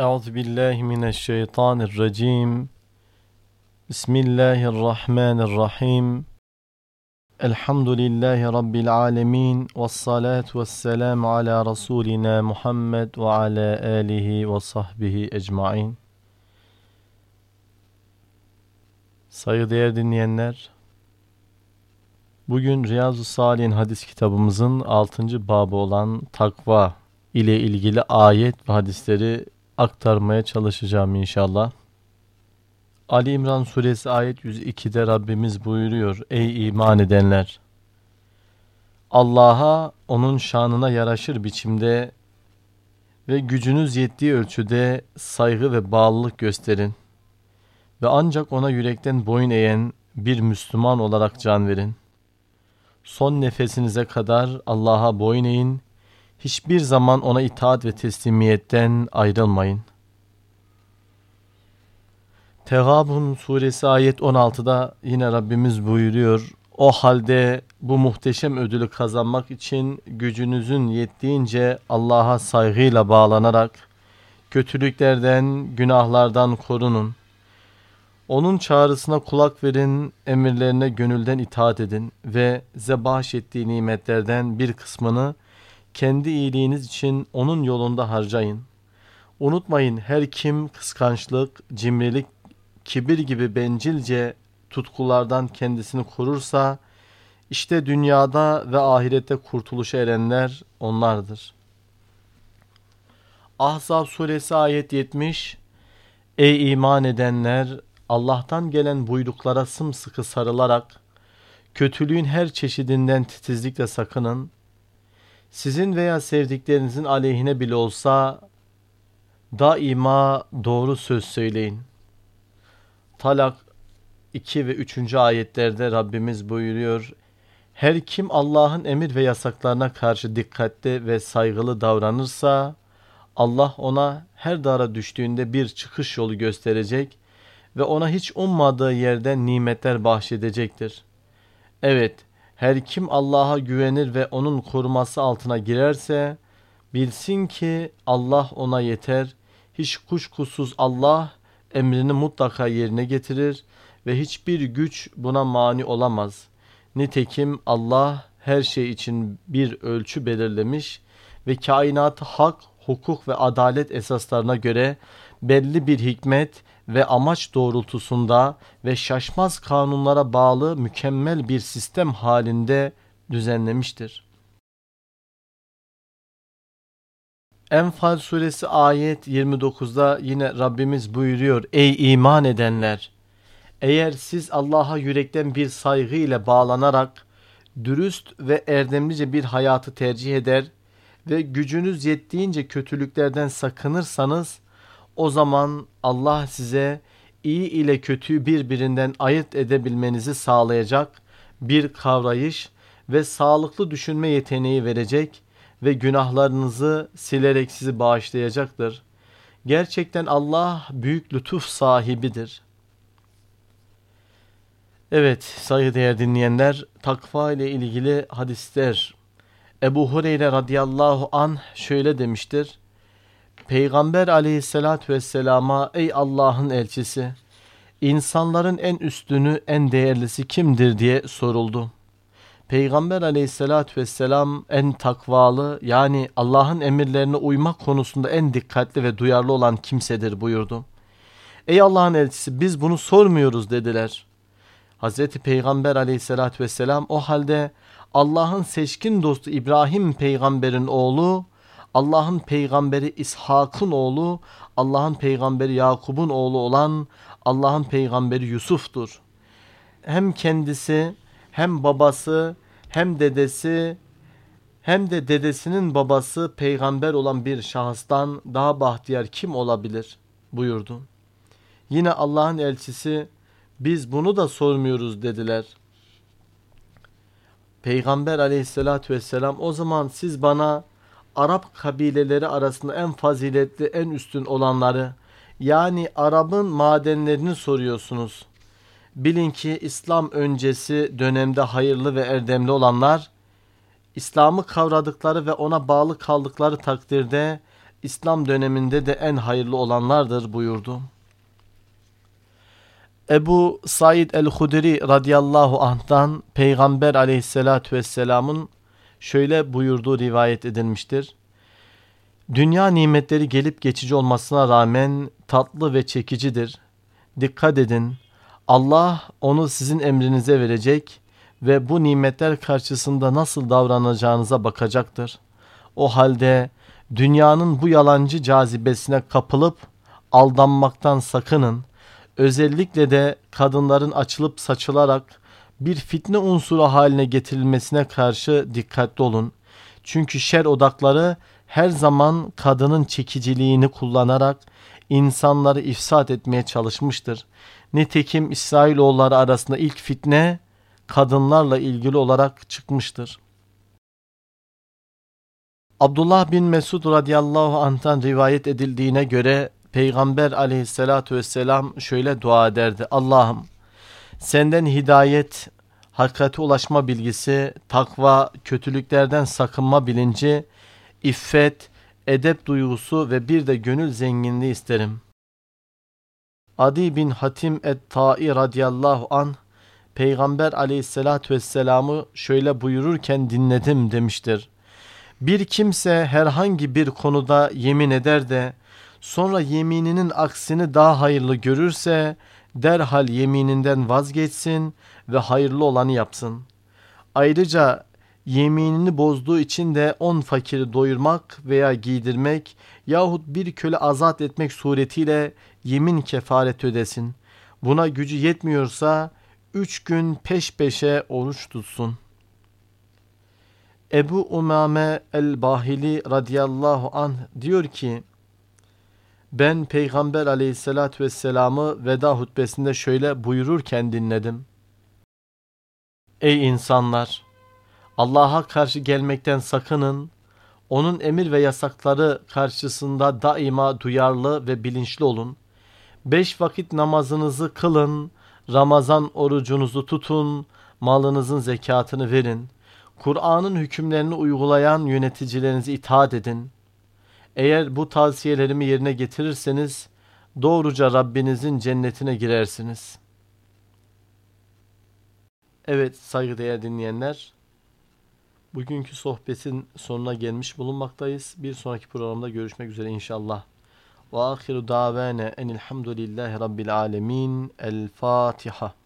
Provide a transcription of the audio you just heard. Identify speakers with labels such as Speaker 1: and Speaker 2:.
Speaker 1: Euzu billahi mineşşeytanirracim. Bismillahirrahmanirrahim. Elhamdülillahi rabbil alamin ve's salatu vesselam ala rasulina Muhammed ve ala alihi ve sahbihi ecmaîn. Saygıdeğer dinleyenler, bugün Riyazu Salih'in hadis kitabımızın 6. babı olan takva ile ilgili ayet ve hadisleri aktarmaya çalışacağım inşallah. Ali İmran suresi ayet 102'de Rabbimiz buyuruyor. Ey iman edenler! Allah'a onun şanına yaraşır biçimde ve gücünüz yettiği ölçüde saygı ve bağlılık gösterin. Ve ancak ona yürekten boyun eğen bir Müslüman olarak can verin. Son nefesinize kadar Allah'a boyun eğin Hiçbir zaman ona itaat ve teslimiyetten ayrılmayın. Tegabun suresi ayet 16'da yine Rabbimiz buyuruyor. O halde bu muhteşem ödülü kazanmak için gücünüzün yettiğince Allah'a saygıyla bağlanarak kötülüklerden, günahlardan korunun. Onun çağrısına kulak verin, emirlerine gönülden itaat edin ve size bahşettiği nimetlerden bir kısmını kendi iyiliğiniz için onun yolunda harcayın. Unutmayın her kim kıskançlık, cimrilik, kibir gibi bencilce tutkulardan kendisini korursa işte dünyada ve ahirette kurtuluşa erenler onlardır. Ahzab suresi ayet 70 Ey iman edenler Allah'tan gelen buyruklara sımsıkı sarılarak kötülüğün her çeşidinden titizlikle sakının sizin veya sevdiklerinizin aleyhine bile olsa daima doğru söz söyleyin. Talak 2 ve 3. ayetlerde Rabbimiz buyuruyor. Her kim Allah'ın emir ve yasaklarına karşı dikkatli ve saygılı davranırsa Allah ona her dara düştüğünde bir çıkış yolu gösterecek ve ona hiç ummadığı yerden nimetler bahşedecektir. Evet, her kim Allah'a güvenir ve onun koruması altına girerse bilsin ki Allah ona yeter. Hiç kuşkusuz Allah emrini mutlaka yerine getirir ve hiçbir güç buna mani olamaz. Nitekim Allah her şey için bir ölçü belirlemiş ve kainatı hak, hukuk ve adalet esaslarına göre belli bir hikmet ve amaç doğrultusunda ve şaşmaz kanunlara bağlı mükemmel bir sistem halinde düzenlemiştir. Enfal suresi ayet 29'da yine Rabbimiz buyuruyor. Ey iman edenler! Eğer siz Allah'a yürekten bir saygı ile bağlanarak dürüst ve erdemlice bir hayatı tercih eder ve gücünüz yettiğince kötülüklerden sakınırsanız o zaman Allah size iyi ile kötüyü birbirinden ayırt edebilmenizi sağlayacak bir kavrayış ve sağlıklı düşünme yeteneği verecek ve günahlarınızı silerek sizi bağışlayacaktır. Gerçekten Allah büyük lütuf sahibidir. Evet saygıdeğer dinleyenler takva ile ilgili hadisler. Ebu Hureyre radıyallahu an şöyle demiştir. Peygamber aleyhissalatü vesselama ey Allah'ın elçisi insanların en üstünü en değerlisi kimdir diye soruldu. Peygamber aleyhissalatü vesselam en takvalı yani Allah'ın emirlerine uymak konusunda en dikkatli ve duyarlı olan kimsedir buyurdu. Ey Allah'ın elçisi biz bunu sormuyoruz dediler. Hazreti Peygamber aleyhissalatü vesselam o halde Allah'ın seçkin dostu İbrahim peygamberin oğlu Allah'ın peygamberi İshak'ın oğlu, Allah'ın peygamberi Yakub'un oğlu olan Allah'ın peygamberi Yusuf'tur. Hem kendisi hem babası hem dedesi hem de dedesinin babası peygamber olan bir şahıstan daha bahtiyar kim olabilir buyurdu. Yine Allah'ın elçisi biz bunu da sormuyoruz dediler. Peygamber aleyhissalatü vesselam o zaman siz bana Arap kabileleri arasında en faziletli, en üstün olanları yani Arap'ın madenlerini soruyorsunuz. Bilin ki İslam öncesi dönemde hayırlı ve erdemli olanlar İslam'ı kavradıkları ve ona bağlı kaldıkları takdirde İslam döneminde de en hayırlı olanlardır buyurdu. Ebu Said el-Hudri radıyallahu anh'tan Peygamber aleyhissalatü vesselamın şöyle buyurduğu rivayet edilmiştir. Dünya nimetleri gelip geçici olmasına rağmen tatlı ve çekicidir. Dikkat edin. Allah onu sizin emrinize verecek ve bu nimetler karşısında nasıl davranacağınıza bakacaktır. O halde dünyanın bu yalancı cazibesine kapılıp aldanmaktan sakının. Özellikle de kadınların açılıp saçılarak bir fitne unsuru haline getirilmesine karşı dikkatli olun. Çünkü şer odakları her zaman kadının çekiciliğini kullanarak insanları ifsat etmeye çalışmıştır. Nitekim İsrailoğulları arasında ilk fitne kadınlarla ilgili olarak çıkmıştır. Abdullah bin Mesud radıyallahu anh'tan rivayet edildiğine göre Peygamber aleyhissalatü vesselam şöyle dua ederdi. Allah'ım senden hidayet, hakikate ulaşma bilgisi, takva, kötülüklerden sakınma bilinci, iffet, edep duygusu ve bir de gönül zenginliği isterim. Adi bin Hatim et-Ta'i radıyallahu an Peygamber aleyhissalatü vesselam'ı şöyle buyururken dinledim demiştir. Bir kimse herhangi bir konuda yemin eder de sonra yemininin aksini daha hayırlı görürse derhal yemininden vazgeçsin ve hayırlı olanı yapsın. Ayrıca yeminini bozduğu için de on fakiri doyurmak veya giydirmek yahut bir köle azat etmek suretiyle yemin kefaret ödesin. Buna gücü yetmiyorsa üç gün peş peşe oruç tutsun. Ebu Umame el-Bahili radıyallahu anh diyor ki, ben Peygamber aleyhissalatü vesselamı veda hutbesinde şöyle buyururken dinledim. Ey insanlar! Allah'a karşı gelmekten sakının, onun emir ve yasakları karşısında daima duyarlı ve bilinçli olun. Beş vakit namazınızı kılın, Ramazan orucunuzu tutun, malınızın zekatını verin. Kur'an'ın hükümlerini uygulayan yöneticilerinize itaat edin. Eğer bu tavsiyelerimi yerine getirirseniz doğruca Rabbinizin cennetine girersiniz. Evet saygıdeğer dinleyenler, bugünkü sohbetin sonuna gelmiş bulunmaktayız. Bir sonraki programda görüşmek üzere inşallah. Ve ahiru davane enilhamdülillahi rabbil alemin. El Fatiha.